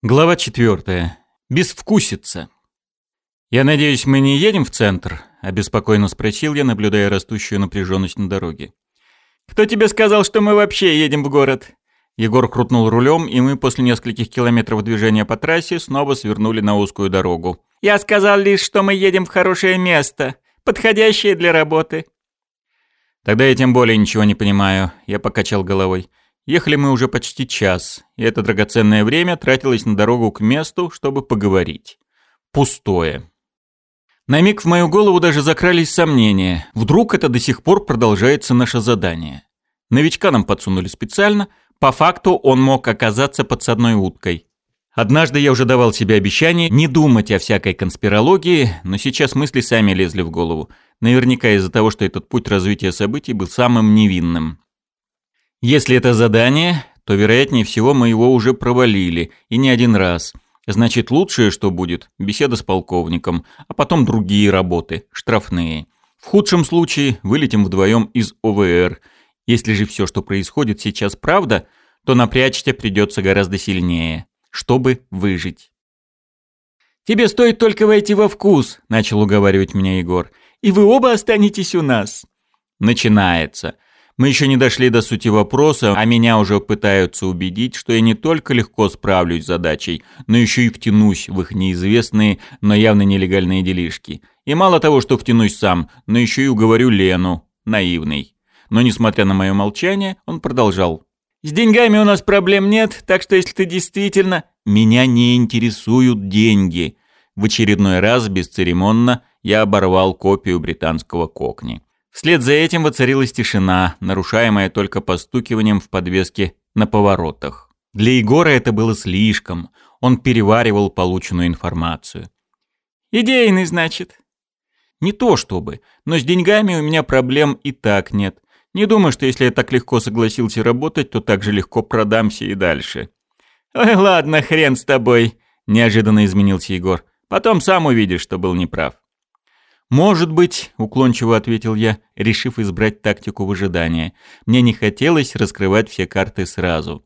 Глава 4. Безвкусица. «Я надеюсь, мы не едем в центр?» – обеспокоенно спросил я, наблюдая растущую напряженность на дороге. «Кто тебе сказал, что мы вообще едем в город?» Егор крутнул рулем, и мы после нескольких километров движения по трассе снова свернули на узкую дорогу. «Я сказал лишь, что мы едем в хорошее место, подходящее для работы». «Тогда я тем более ничего не понимаю», – я покачал головой. Ехали мы уже почти час, и это драгоценное время тратилось на дорогу к месту, чтобы поговорить. Пустое. На миг в мою голову даже закрались сомнения. Вдруг это до сих пор продолжается наше задание. Новичка нам подсунули специально. По факту он мог оказаться подсадной уткой. Однажды я уже давал себе обещание не думать о всякой конспирологии, но сейчас мысли сами лезли в голову. Наверняка из-за того, что этот путь развития событий был самым невинным. Если это задание, то, вероятнее всего, мы его уже провалили, и не один раз. Значит, лучшее, что будет, беседа с полковником, а потом другие работы, штрафные. В худшем случае вылетим вдвоем из ОВР. Если же все, что происходит сейчас, правда, то напрячься придется гораздо сильнее, чтобы выжить. «Тебе стоит только войти во вкус», — начал уговаривать меня Егор. «И вы оба останетесь у нас». Начинается. Мы еще не дошли до сути вопроса, а меня уже пытаются убедить, что я не только легко справлюсь с задачей, но еще и втянусь в их неизвестные, но явно нелегальные делишки. И мало того, что втянусь сам, но еще и уговорю Лену, наивный. Но несмотря на мое молчание, он продолжал. «С деньгами у нас проблем нет, так что если ты действительно...» «Меня не интересуют деньги». В очередной раз, бесцеремонно, я оборвал копию британского кокни. Вслед за этим воцарилась тишина, нарушаемая только постукиванием в подвеске на поворотах. Для Егора это было слишком. Он переваривал полученную информацию. «Идейный, значит?» «Не то чтобы, но с деньгами у меня проблем и так нет. Не думаю, что если я так легко согласился работать, то так же легко продамся и дальше». «Ой, ладно, хрен с тобой», – неожиданно изменился Егор. «Потом сам увидишь, что был неправ». «Может быть», — уклончиво ответил я, решив избрать тактику выжидания. Мне не хотелось раскрывать все карты сразу.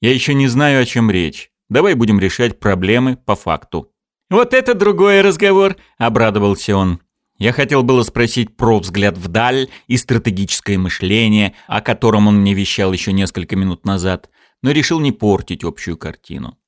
«Я еще не знаю, о чем речь. Давай будем решать проблемы по факту». «Вот это другой разговор», — обрадовался он. Я хотел было спросить про взгляд вдаль и стратегическое мышление, о котором он мне вещал еще несколько минут назад, но решил не портить общую картину.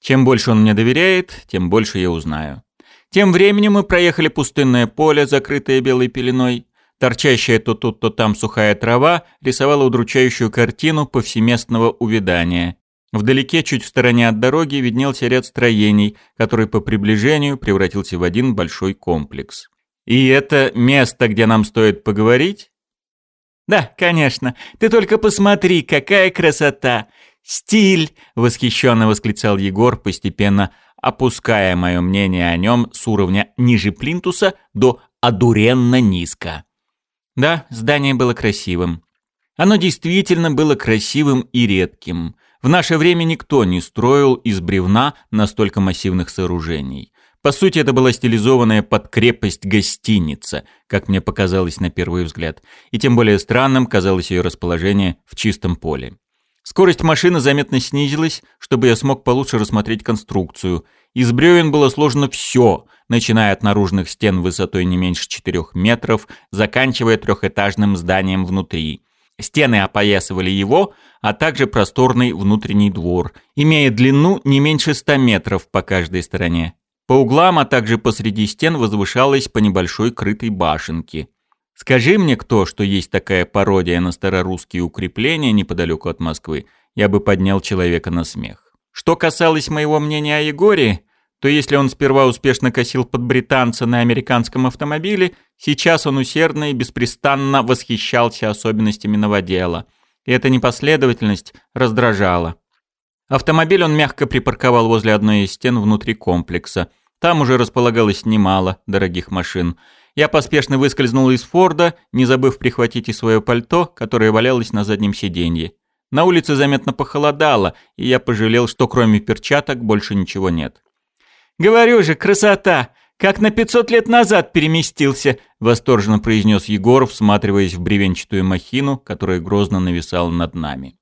Чем больше он мне доверяет, тем больше я узнаю. Тем временем мы проехали пустынное поле, закрытое белой пеленой. Торчащая то тут, то там сухая трава рисовала удручающую картину повсеместного увядания. Вдалеке, чуть в стороне от дороги, виднелся ряд строений, который по приближению превратился в один большой комплекс. «И это место, где нам стоит поговорить?» «Да, конечно. Ты только посмотри, какая красота! Стиль!» — восхищенно восклицал Егор, постепенно опуская мое мнение о нем с уровня ниже плинтуса до одуренно низко. Да, здание было красивым. Оно действительно было красивым и редким. В наше время никто не строил из бревна настолько массивных сооружений. По сути, это была стилизованная под крепость гостиница, как мне показалось на первый взгляд, и тем более странным казалось ее расположение в чистом поле. Скорость машины заметно снизилась, чтобы я смог получше рассмотреть конструкцию. Из бревен было сложено все, начиная от наружных стен высотой не меньше 4 метров, заканчивая трехэтажным зданием внутри. Стены опоясывали его, а также просторный внутренний двор, имея длину не меньше 100 метров по каждой стороне. По углам, а также посреди стен возвышалась по небольшой крытой башенке. Скажи мне кто, что есть такая пародия на старорусские укрепления неподалеку от Москвы, я бы поднял человека на смех. Что касалось моего мнения о Егоре, то если он сперва успешно косил под британца на американском автомобиле, сейчас он усердно и беспрестанно восхищался особенностями новодела. И эта непоследовательность раздражала. Автомобиль он мягко припарковал возле одной из стен внутри комплекса. Там уже располагалось немало дорогих машин – я поспешно выскользнул из Форда, не забыв прихватить и свое пальто, которое валялось на заднем сиденье. На улице заметно похолодало, и я пожалел, что кроме перчаток больше ничего нет. «Говорю же, красота! Как на 500 лет назад переместился!» — восторженно произнес Егор, всматриваясь в бревенчатую махину, которая грозно нависала над нами.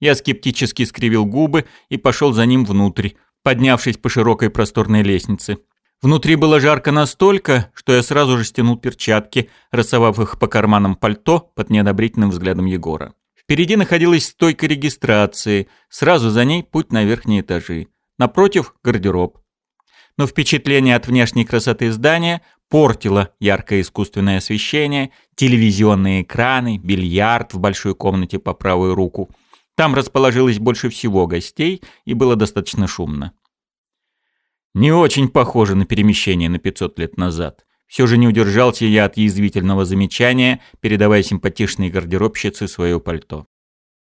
Я скептически скривил губы и пошел за ним внутрь, поднявшись по широкой просторной лестнице. Внутри было жарко настолько, что я сразу же стянул перчатки, рассовав их по карманам пальто под неодобрительным взглядом Егора. Впереди находилась стойка регистрации, сразу за ней путь на верхние этажи. Напротив – гардероб. Но впечатление от внешней красоты здания портило яркое искусственное освещение, телевизионные экраны, бильярд в большой комнате по правую руку. Там расположилось больше всего гостей и было достаточно шумно. Не очень похоже на перемещение на 500 лет назад. Все же не удержался я от язвительного замечания, передавая симпатичной гардеробщице свое пальто.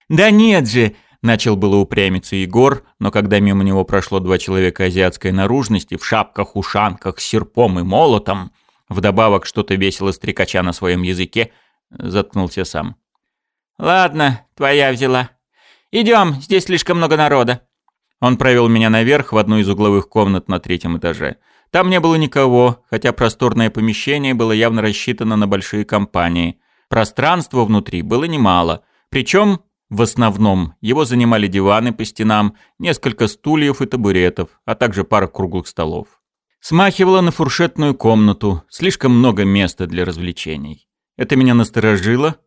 «Да нет же!» – начал было упрямиться Егор, но когда мимо него прошло два человека азиатской наружности в шапках, ушанках, серпом и молотом, вдобавок что-то весело стрекача на своем языке, заткнулся сам. «Ладно, твоя взяла. Идем, здесь слишком много народа». Он провел меня наверх в одну из угловых комнат на третьем этаже. Там не было никого, хотя просторное помещение было явно рассчитано на большие компании. Пространства внутри было немало, причем в основном его занимали диваны по стенам, несколько стульев и табуретов, а также пара круглых столов. Смахивало на фуршетную комнату, слишком много места для развлечений. Это меня насторожило,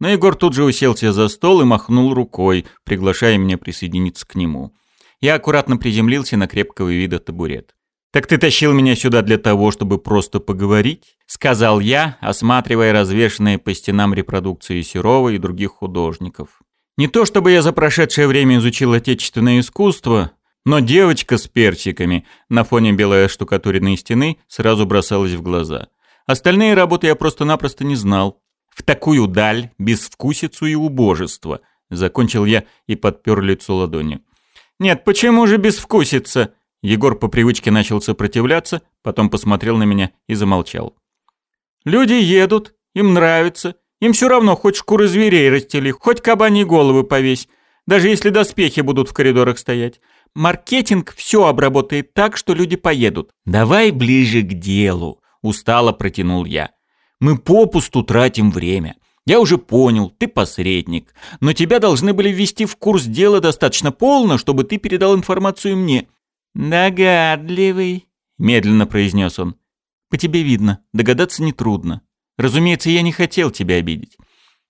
но Егор тут же уселся за стол и махнул рукой, приглашая меня присоединиться к нему. Я аккуратно приземлился на крепкого вида табурет. «Так ты тащил меня сюда для того, чтобы просто поговорить?» — сказал я, осматривая развешанные по стенам репродукции Серова и других художников. Не то чтобы я за прошедшее время изучил отечественное искусство, но девочка с персиками на фоне белой штукатуренной стены сразу бросалась в глаза. Остальные работы я просто-напросто не знал. В такую даль, безвкусицу и убожество, закончил я и подпер лицо ладонью. «Нет, почему же безвкусица?» Егор по привычке начал сопротивляться, потом посмотрел на меня и замолчал. «Люди едут, им нравится, им все равно хоть шкуры зверей расстели, хоть кабани головы повесь, даже если доспехи будут в коридорах стоять. Маркетинг все обработает так, что люди поедут». «Давай ближе к делу», – устало протянул я. «Мы попусту тратим время. Я уже понял, ты посредник, но тебя должны были ввести в курс дела достаточно полно, чтобы ты передал информацию мне. «Догадливый», — медленно произнес он. «По тебе видно, догадаться нетрудно. Разумеется, я не хотел тебя обидеть».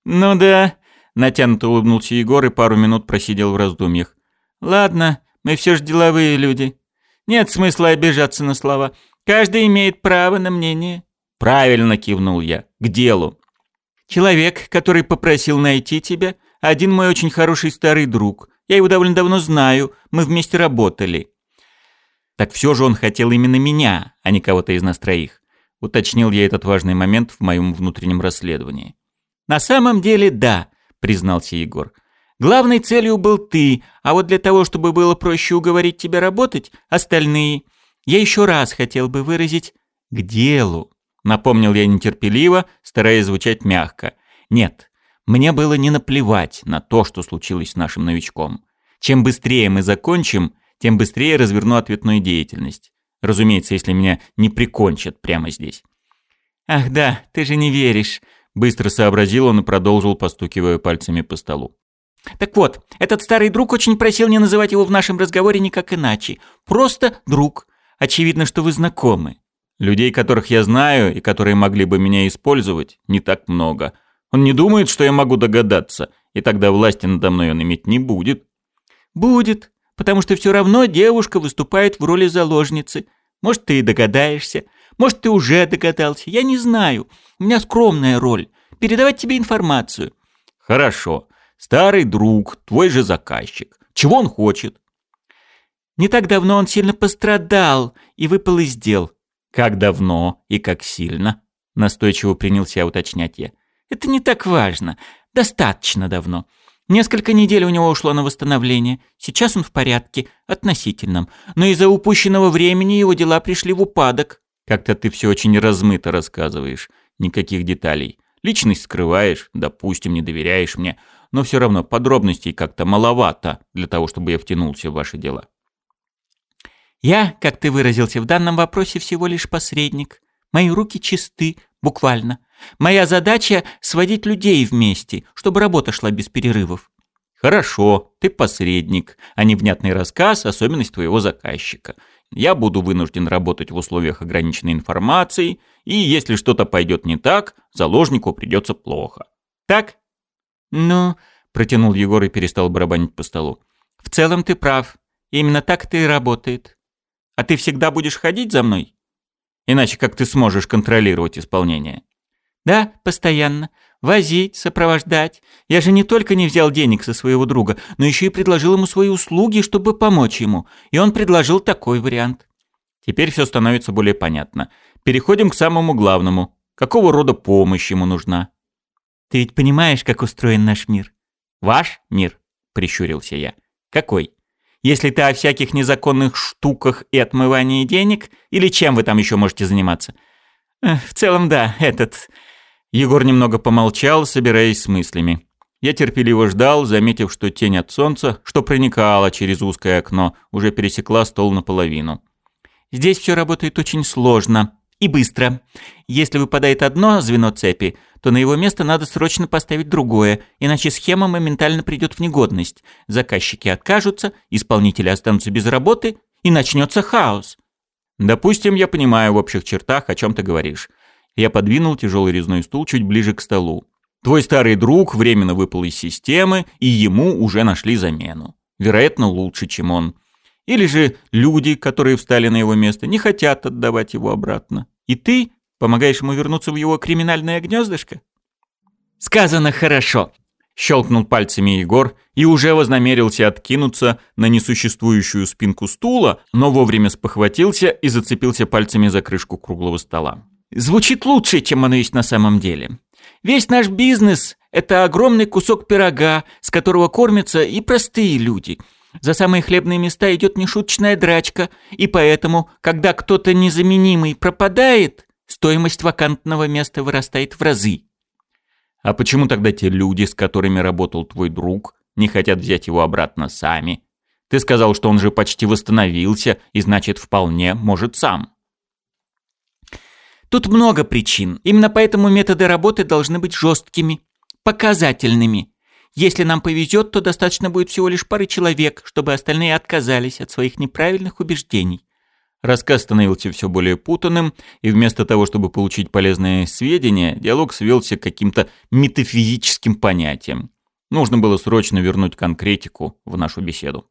«Ну да», — натянуто улыбнулся Егор и пару минут просидел в раздумьях. «Ладно, мы все же деловые люди. Нет смысла обижаться на слова. Каждый имеет право на мнение». «Правильно», — кивнул я. «К делу». «Человек, который попросил найти тебя, один мой очень хороший старый друг. Я его довольно давно знаю, мы вместе работали». Так все же он хотел именно меня, а не кого-то из нас троих. Уточнил я этот важный момент в моем внутреннем расследовании. «На самом деле, да», — признался Егор. «Главной целью был ты, а вот для того, чтобы было проще уговорить тебя работать, остальные. Я еще раз хотел бы выразить «к делу», — напомнил я нетерпеливо, стараясь звучать мягко. «Нет, мне было не наплевать на то, что случилось с нашим новичком. Чем быстрее мы закончим, тем быстрее разверну ответную деятельность. Разумеется, если меня не прикончат прямо здесь. «Ах да, ты же не веришь», — быстро сообразил он и продолжил, постукивая пальцами по столу. «Так вот, этот старый друг очень просил не называть его в нашем разговоре никак иначе. Просто друг. Очевидно, что вы знакомы». Людей, которых я знаю и которые могли бы меня использовать, не так много. Он не думает, что я могу догадаться, и тогда власти надо мной он иметь не будет. «Будет», потому что все равно девушка выступает в роли заложницы. Может, ты и догадаешься, может, ты уже догадался, я не знаю. У меня скромная роль – передавать тебе информацию». «Хорошо. Старый друг, твой же заказчик. Чего он хочет?» «Не так давно он сильно пострадал и выпал из дел». «Как давно и как сильно?» – настойчиво принялся уточнять я. «Это не так важно. Достаточно давно. Несколько недель у него ушло на восстановление. Сейчас он в порядке, относительном. Но из-за упущенного времени его дела пришли в упадок. Как-то ты все очень размыто рассказываешь. Никаких деталей. Личность скрываешь, допустим, не доверяешь мне. Но все равно подробностей как-то маловато для того, чтобы я втянулся в ваши дела. Я, как ты выразился в данном вопросе, всего лишь посредник. Мои руки чисты, буквально. Моя задача — сводить людей вместе, чтобы работа шла без перерывов. Хорошо, ты посредник, а не внятный рассказ, особенность твоего заказчика. Я буду вынужден работать в условиях ограниченной информации, и если что-то пойдет не так, заложнику придется плохо. Так? Ну, протянул Егор и перестал барабанить по столу. В целом ты прав. Именно так это и работает. А ты всегда будешь ходить за мной? Иначе как ты сможешь контролировать исполнение? Да, постоянно. Возить, сопровождать. Я же не только не взял денег со своего друга, но еще и предложил ему свои услуги, чтобы помочь ему. И он предложил такой вариант. Теперь все становится более понятно. Переходим к самому главному. Какого рода помощь ему нужна? Ты ведь понимаешь, как устроен наш мир? Ваш мир? Прищурился я. Какой? Если ты о всяких незаконных штуках и отмывании денег, или чем вы там еще можете заниматься? В целом, да, этот... Егор немного помолчал, собираясь с мыслями. Я терпеливо ждал, заметив, что тень от солнца, что проникала через узкое окно, уже пересекла стол наполовину. «Здесь все работает очень сложно и быстро. Если выпадает одно звено цепи, то на его место надо срочно поставить другое, иначе схема моментально придет в негодность. Заказчики откажутся, исполнители останутся без работы, и начнется хаос». «Допустим, я понимаю в общих чертах, о чем ты говоришь. Я подвинул тяжелый резной стул чуть ближе к столу. Твой старый друг временно выпал из системы, и ему уже нашли замену. Вероятно, лучше, чем он. Или же люди, которые встали на его место, не хотят отдавать его обратно. И ты помогаешь ему вернуться в его криминальное гнездышко? Сказано хорошо. Щелкнул пальцами Егор и уже вознамерился откинуться на несуществующую спинку стула, но вовремя спохватился и зацепился пальцами за крышку круглого стола. Звучит лучше, чем оно есть на самом деле. Весь наш бизнес – это огромный кусок пирога, с которого кормятся и простые люди. За самые хлебные места идет нешуточная драчка, и поэтому, когда кто-то незаменимый пропадает, стоимость вакантного места вырастает в разы. А почему тогда те люди, с которыми работал твой друг, не хотят взять его обратно сами? Ты сказал, что он же почти восстановился и значит вполне может сам. Тут много причин. Именно поэтому методы работы должны быть жесткими, показательными. Если нам повезет, то достаточно будет всего лишь пары человек, чтобы остальные отказались от своих неправильных убеждений. Рассказ становился все более путанным, и вместо того, чтобы получить полезные сведения, диалог свелся к каким-то метафизическим понятиям. Нужно было срочно вернуть конкретику в нашу беседу.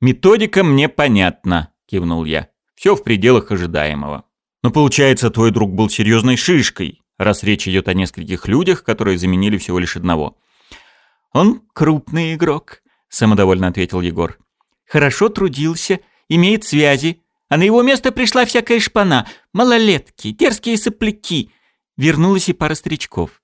«Методика мне понятна», — кивнул я. «Все в пределах ожидаемого». Но получается, твой друг был серьезной шишкой, раз речь идет о нескольких людях, которые заменили всего лишь одного. Он крупный игрок, самодовольно ответил Егор. Хорошо трудился, имеет связи, а на его место пришла всякая шпана, малолетки, дерзкие сопляки. Вернулась и пара старичков.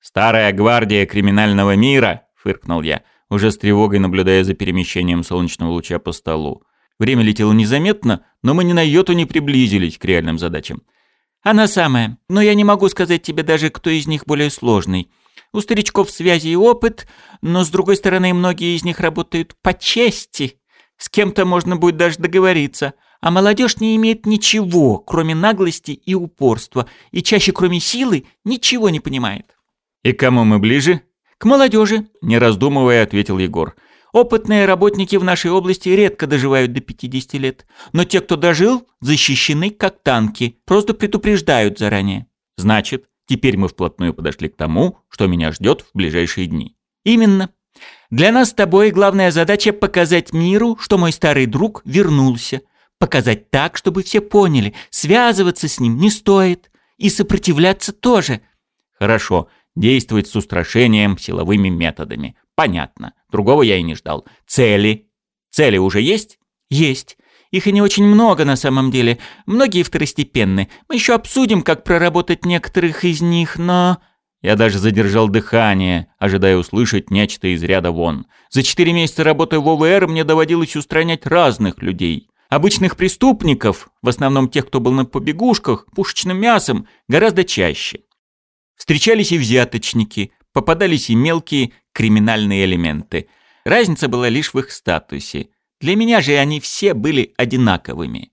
«Старая гвардия криминального мира», — фыркнул я, уже с тревогой наблюдая за перемещением солнечного луча по столу. Время летело незаметно, но мы ни на йоту не приблизились к реальным задачам. Она самая, но я не могу сказать тебе даже, кто из них более сложный. У старичков связи и опыт, но с другой стороны, многие из них работают по чести. С кем-то можно будет даже договориться. А молодежь не имеет ничего, кроме наглости и упорства, и чаще, кроме силы, ничего не понимает. «И кому мы ближе?» «К молодежи», — не раздумывая, ответил Егор. Опытные работники в нашей области редко доживают до 50 лет, но те, кто дожил, защищены как танки, просто предупреждают заранее. Значит, теперь мы вплотную подошли к тому, что меня ждет в ближайшие дни. Именно. Для нас с тобой главная задача показать миру, что мой старый друг вернулся. Показать так, чтобы все поняли, связываться с ним не стоит. И сопротивляться тоже. Хорошо, действовать с устрашением силовыми методами. Понятно. Другого я и не ждал. Цели. Цели уже есть? Есть. Их и не очень много на самом деле. Многие второстепенны. Мы еще обсудим, как проработать некоторых из них, но... Я даже задержал дыхание, ожидая услышать нечто из ряда вон. За четыре месяца работы в ОВР мне доводилось устранять разных людей. Обычных преступников, в основном тех, кто был на побегушках, пушечным мясом, гораздо чаще. Встречались и взяточники, попадались и мелкие криминальные элементы. Разница была лишь в их статусе. Для меня же они все были одинаковыми.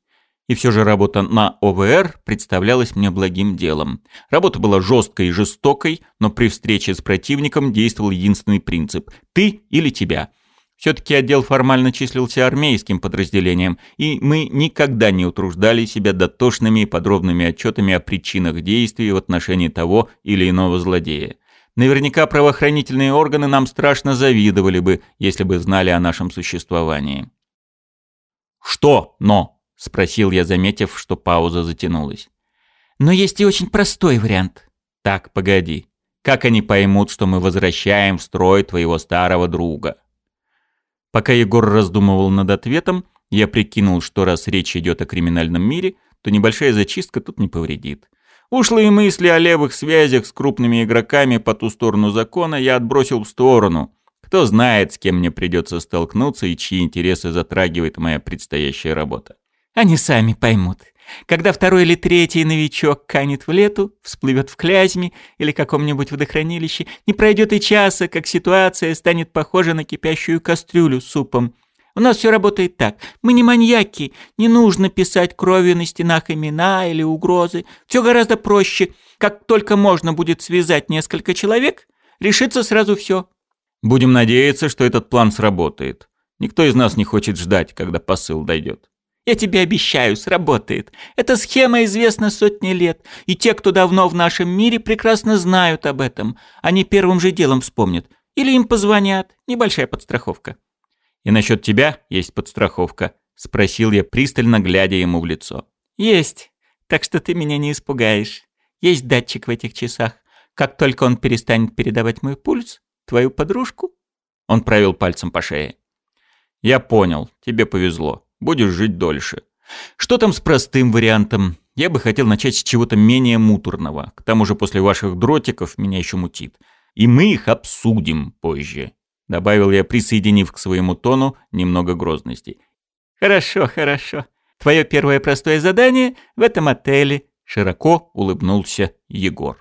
И все же работа на ОВР представлялась мне благим делом. Работа была жесткой и жестокой, но при встрече с противником действовал единственный принцип – ты или тебя. Все-таки отдел формально числился армейским подразделением, и мы никогда не утруждали себя дотошными и подробными отчетами о причинах действий в отношении того или иного злодея. Наверняка правоохранительные органы нам страшно завидовали бы, если бы знали о нашем существовании. «Что «но»?» – спросил я, заметив, что пауза затянулась. «Но есть и очень простой вариант». «Так, погоди. Как они поймут, что мы возвращаем в строй твоего старого друга?» Пока Егор раздумывал над ответом, я прикинул, что раз речь идет о криминальном мире, то небольшая зачистка тут не повредит. Ушлые мысли о левых связях с крупными игроками по ту сторону закона я отбросил в сторону. Кто знает, с кем мне придется столкнуться и чьи интересы затрагивает моя предстоящая работа. Они сами поймут. Когда второй или третий новичок канет в лету, всплывет в Клязьме или каком-нибудь водохранилище, не пройдет и часа, как ситуация станет похожа на кипящую кастрюлю с супом. У нас все работает так. Мы не маньяки, не нужно писать кровью на стенах имена или угрозы. Все гораздо проще. Как только можно будет связать несколько человек, решится сразу все. Будем надеяться, что этот план сработает. Никто из нас не хочет ждать, когда посыл дойдет. Я тебе обещаю, сработает. Эта схема известна сотни лет, и те, кто давно в нашем мире, прекрасно знают об этом. Они первым же делом вспомнят. Или им позвонят. Небольшая подстраховка. «И насчет тебя есть подстраховка?» — спросил я, пристально глядя ему в лицо. «Есть. Так что ты меня не испугаешь. Есть датчик в этих часах. Как только он перестанет передавать мой пульс, твою подружку...» Он провел пальцем по шее. «Я понял. Тебе повезло будешь жить дольше. Что там с простым вариантом? Я бы хотел начать с чего-то менее муторного. К тому же после ваших дротиков меня еще мутит. И мы их обсудим позже», — добавил я, присоединив к своему тону немного грозности. «Хорошо, хорошо. Твое первое простое задание в этом отеле», — широко улыбнулся Егор.